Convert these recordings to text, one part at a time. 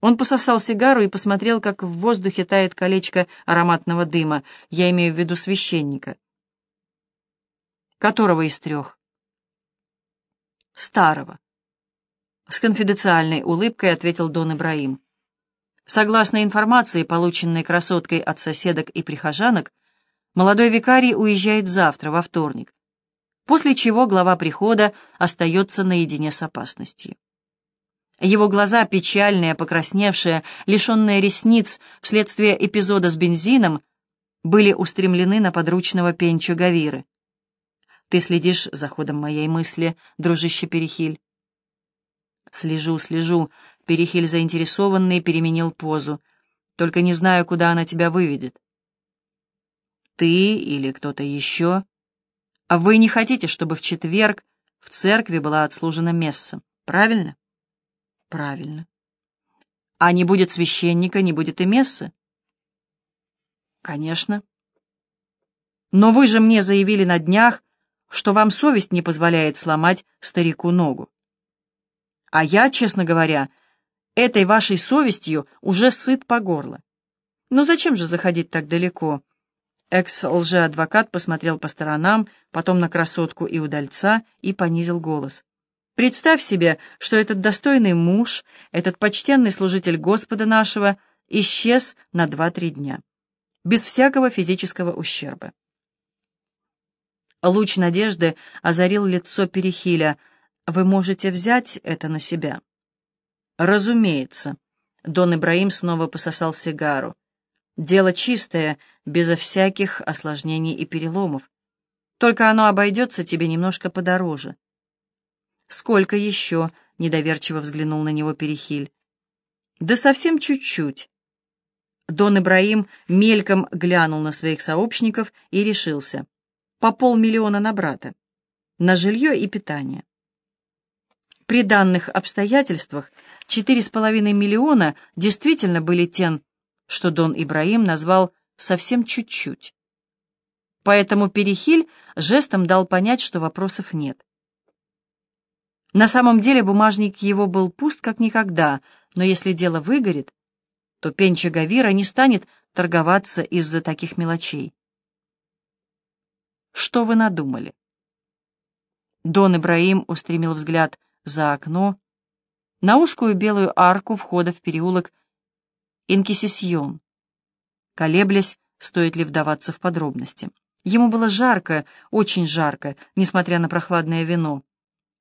Он пососал сигару и посмотрел, как в воздухе тает колечко ароматного дыма. Я имею в виду священника. Которого из трех? Старого. С конфиденциальной улыбкой ответил Дон Ибраим. Согласно информации, полученной красоткой от соседок и прихожанок, молодой викарий уезжает завтра, во вторник, после чего глава прихода остается наедине с опасностью. Его глаза, печальные, покрасневшие, лишенные ресниц вследствие эпизода с бензином, были устремлены на подручного Пенчо Гавиры. «Ты следишь за ходом моей мысли, дружище Перехиль?» «Слежу, слежу», — Перехиль заинтересованный переменил позу. «Только не знаю, куда она тебя выведет». «Ты или кто-то еще?» «А вы не хотите, чтобы в четверг в церкви была отслужена месса, правильно?» Правильно. А не будет священника, не будет и мессы? Конечно. Но вы же мне заявили на днях, что вам совесть не позволяет сломать старику ногу. А я, честно говоря, этой вашей совестью уже сыт по горло. Ну зачем же заходить так далеко? Экс-лжеадвокат посмотрел по сторонам, потом на красотку и удальца и понизил голос. Представь себе, что этот достойный муж, этот почтенный служитель Господа нашего, исчез на два-три дня, без всякого физического ущерба. Луч надежды озарил лицо Перехиля. «Вы можете взять это на себя?» «Разумеется». Дон Ибраим снова пососал сигару. «Дело чистое, безо всяких осложнений и переломов. Только оно обойдется тебе немножко подороже. «Сколько еще?» — недоверчиво взглянул на него Перехиль. «Да совсем чуть-чуть». Дон Ибраим мельком глянул на своих сообщников и решился. По полмиллиона на брата. На жилье и питание. При данных обстоятельствах четыре с половиной миллиона действительно были тем, что Дон Ибраим назвал совсем чуть-чуть. Поэтому Перехиль жестом дал понять, что вопросов нет. На самом деле бумажник его был пуст как никогда, но если дело выгорит, то Пенча Гавира не станет торговаться из-за таких мелочей. Что вы надумали? Дон Ибраим устремил взгляд за окно, на узкую белую арку входа в переулок Инкисисьон, колеблясь, стоит ли вдаваться в подробности. Ему было жарко, очень жарко, несмотря на прохладное вино.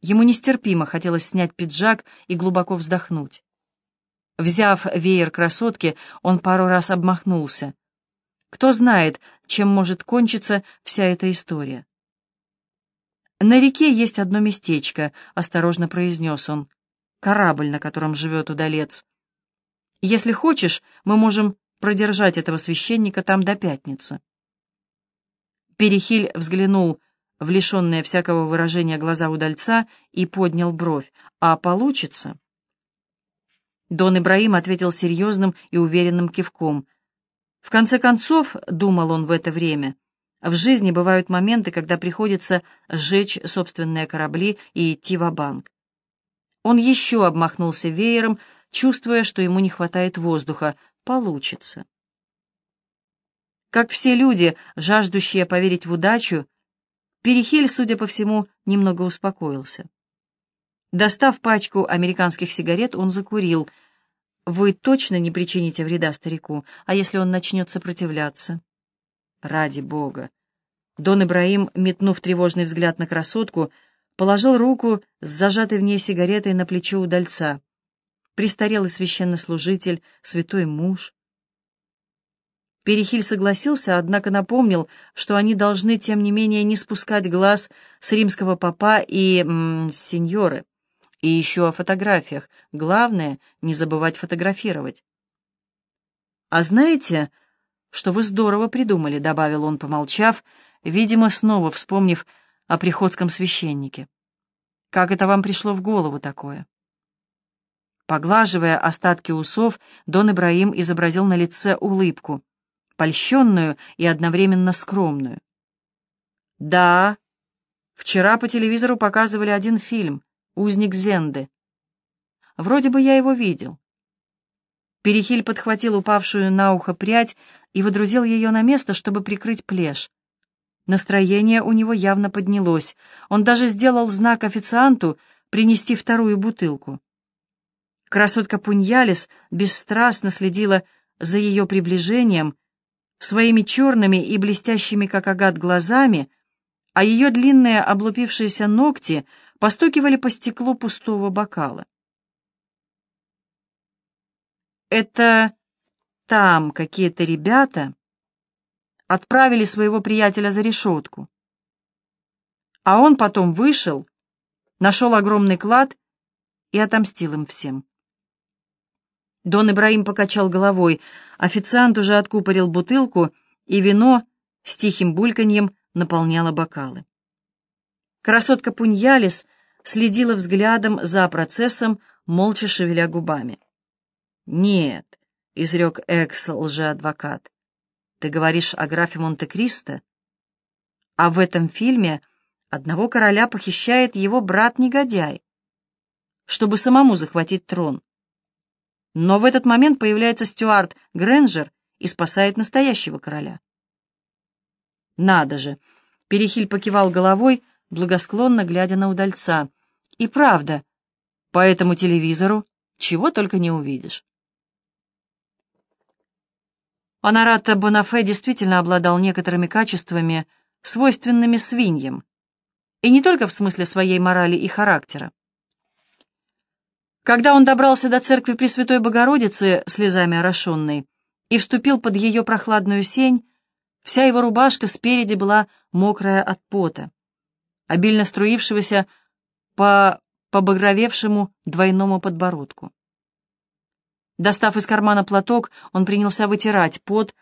Ему нестерпимо хотелось снять пиджак и глубоко вздохнуть. Взяв веер красотки, он пару раз обмахнулся. Кто знает, чем может кончиться вся эта история. «На реке есть одно местечко», — осторожно произнес он. «Корабль, на котором живет удалец. Если хочешь, мы можем продержать этого священника там до пятницы». Перехиль взглянул в лишенные всякого выражения глаза удальца и поднял бровь. «А получится?» Дон Ибраим ответил серьезным и уверенным кивком. В конце концов, думал он в это время, в жизни бывают моменты, когда приходится сжечь собственные корабли и идти в банк Он еще обмахнулся веером, чувствуя, что ему не хватает воздуха. Получится. Как все люди, жаждущие поверить в удачу, Перехиль, судя по всему, немного успокоился. Достав пачку американских сигарет, он закурил. «Вы точно не причините вреда старику, а если он начнет сопротивляться?» «Ради бога!» Дон Ибраим, метнув тревожный взгляд на красотку, положил руку с зажатой в ней сигаретой на плечо удальца. Престарелый священнослужитель, святой муж. Перехиль согласился, однако напомнил, что они должны, тем не менее, не спускать глаз с римского папа и м, сеньоры. И еще о фотографиях. Главное, не забывать фотографировать. «А знаете, что вы здорово придумали», — добавил он, помолчав, видимо, снова вспомнив о приходском священнике. «Как это вам пришло в голову такое?» Поглаживая остатки усов, Дон Ибраим изобразил на лице улыбку польщенную и одновременно скромную. «Да, вчера по телевизору показывали один фильм «Узник Зенды». Вроде бы я его видел. Перехиль подхватил упавшую на ухо прядь и водрузил ее на место, чтобы прикрыть плешь. Настроение у него явно поднялось. Он даже сделал знак официанту принести вторую бутылку. Красотка Пуньялис бесстрастно следила за ее приближением своими черными и блестящими, как агат, глазами, а ее длинные облупившиеся ногти постукивали по стеклу пустого бокала. «Это там какие-то ребята отправили своего приятеля за решетку. А он потом вышел, нашел огромный клад и отомстил им всем. Дон Ибраим покачал головой. Официант уже откупорил бутылку, и вино с тихим бульканьем наполняло бокалы. Красотка Пуньялис следила взглядом за процессом, молча шевеля губами. «Нет», — изрек экс-лжеадвокат, ты говоришь о графе Монте-Кристо? А в этом фильме одного короля похищает его брат-негодяй, чтобы самому захватить трон. Но в этот момент появляется Стюарт Грэнджер и спасает настоящего короля. Надо же! Перехиль покивал головой, благосклонно глядя на удальца. И правда, по этому телевизору чего только не увидишь. Оноратто Бонафе действительно обладал некоторыми качествами, свойственными свиньям, и не только в смысле своей морали и характера. Когда он добрался до церкви Пресвятой Богородицы, слезами орошенной, и вступил под ее прохладную сень, вся его рубашка спереди была мокрая от пота, обильно струившегося по побагровевшему двойному подбородку. Достав из кармана платок, он принялся вытирать пот,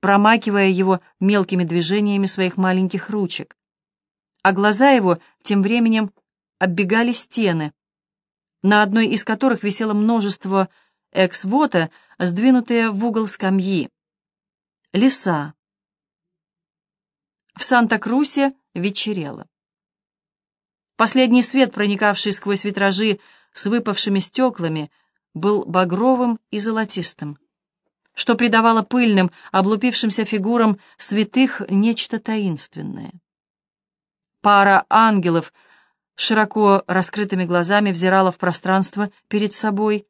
промакивая его мелкими движениями своих маленьких ручек. А глаза его тем временем оббегали стены, на одной из которых висело множество экс-вота, сдвинутые в угол скамьи. Леса. В Санта-Крусе вечерело. Последний свет, проникавший сквозь витражи с выпавшими стеклами, был багровым и золотистым, что придавало пыльным, облупившимся фигурам святых нечто таинственное. Пара ангелов широко раскрытыми глазами взирала в пространство перед собой,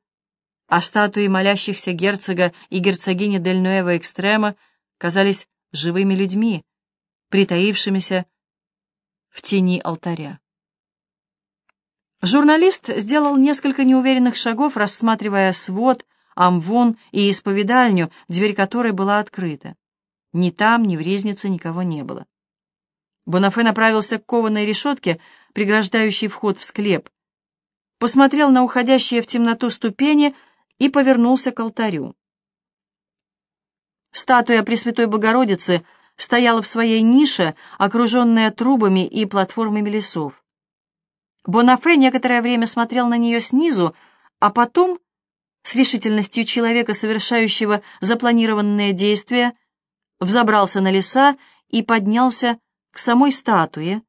а статуи молящихся герцога и герцогини Дель Нуэва Экстрема казались живыми людьми, притаившимися в тени алтаря. Журналист сделал несколько неуверенных шагов, рассматривая свод, амвон и исповедальню, дверь которой была открыта. Ни там, ни в резнице никого не было. Бонафе направился к кованой решетке, преграждающей вход в склеп, посмотрел на уходящие в темноту ступени и повернулся к алтарю. Статуя Пресвятой Богородицы стояла в своей нише, окруженная трубами и платформами лесов. Бонафе некоторое время смотрел на нее снизу, а потом, с решительностью человека, совершающего запланированные действия, взобрался на леса и поднялся к самой статуе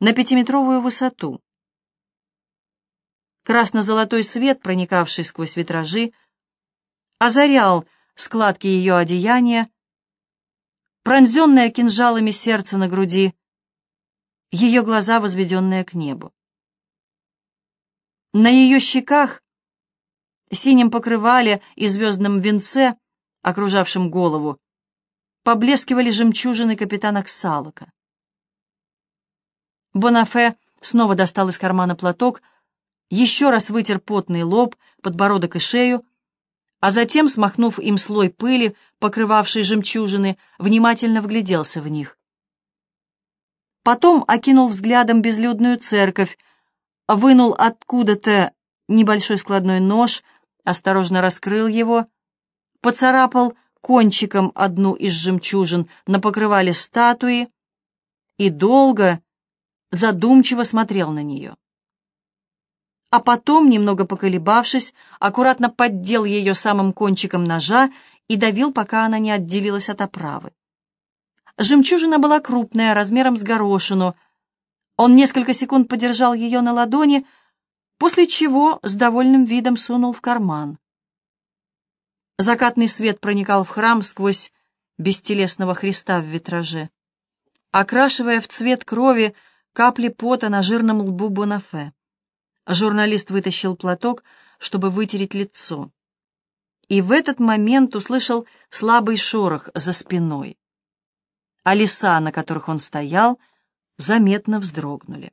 на пятиметровую высоту. Красно-золотой свет, проникавший сквозь витражи, озарял складки ее одеяния, пронзенное кинжалами сердце на груди, ее глаза, возведенные к небу. На ее щеках, синим покрывале и звездном венце, окружавшем голову, поблескивали жемчужины капитана Ксалока. Бонафе снова достал из кармана платок, еще раз вытер потный лоб, подбородок и шею, а затем, смахнув им слой пыли, покрывавшей жемчужины, внимательно вгляделся в них. Потом окинул взглядом безлюдную церковь, вынул откуда-то небольшой складной нож, осторожно раскрыл его, поцарапал кончиком одну из жемчужин на покрывале статуи и долго, задумчиво смотрел на нее. А потом, немного поколебавшись, аккуратно поддел ее самым кончиком ножа и давил, пока она не отделилась от оправы. Жемчужина была крупная, размером с горошину — он несколько секунд подержал ее на ладони, после чего с довольным видом сунул в карман. Закатный свет проникал в храм сквозь бестелесного Христа в витраже, окрашивая в цвет крови капли пота на жирном лбу Бонафе. Журналист вытащил платок, чтобы вытереть лицо. И в этот момент услышал слабый шорох за спиной. А леса, на которых он стоял, заметно вздрогнули.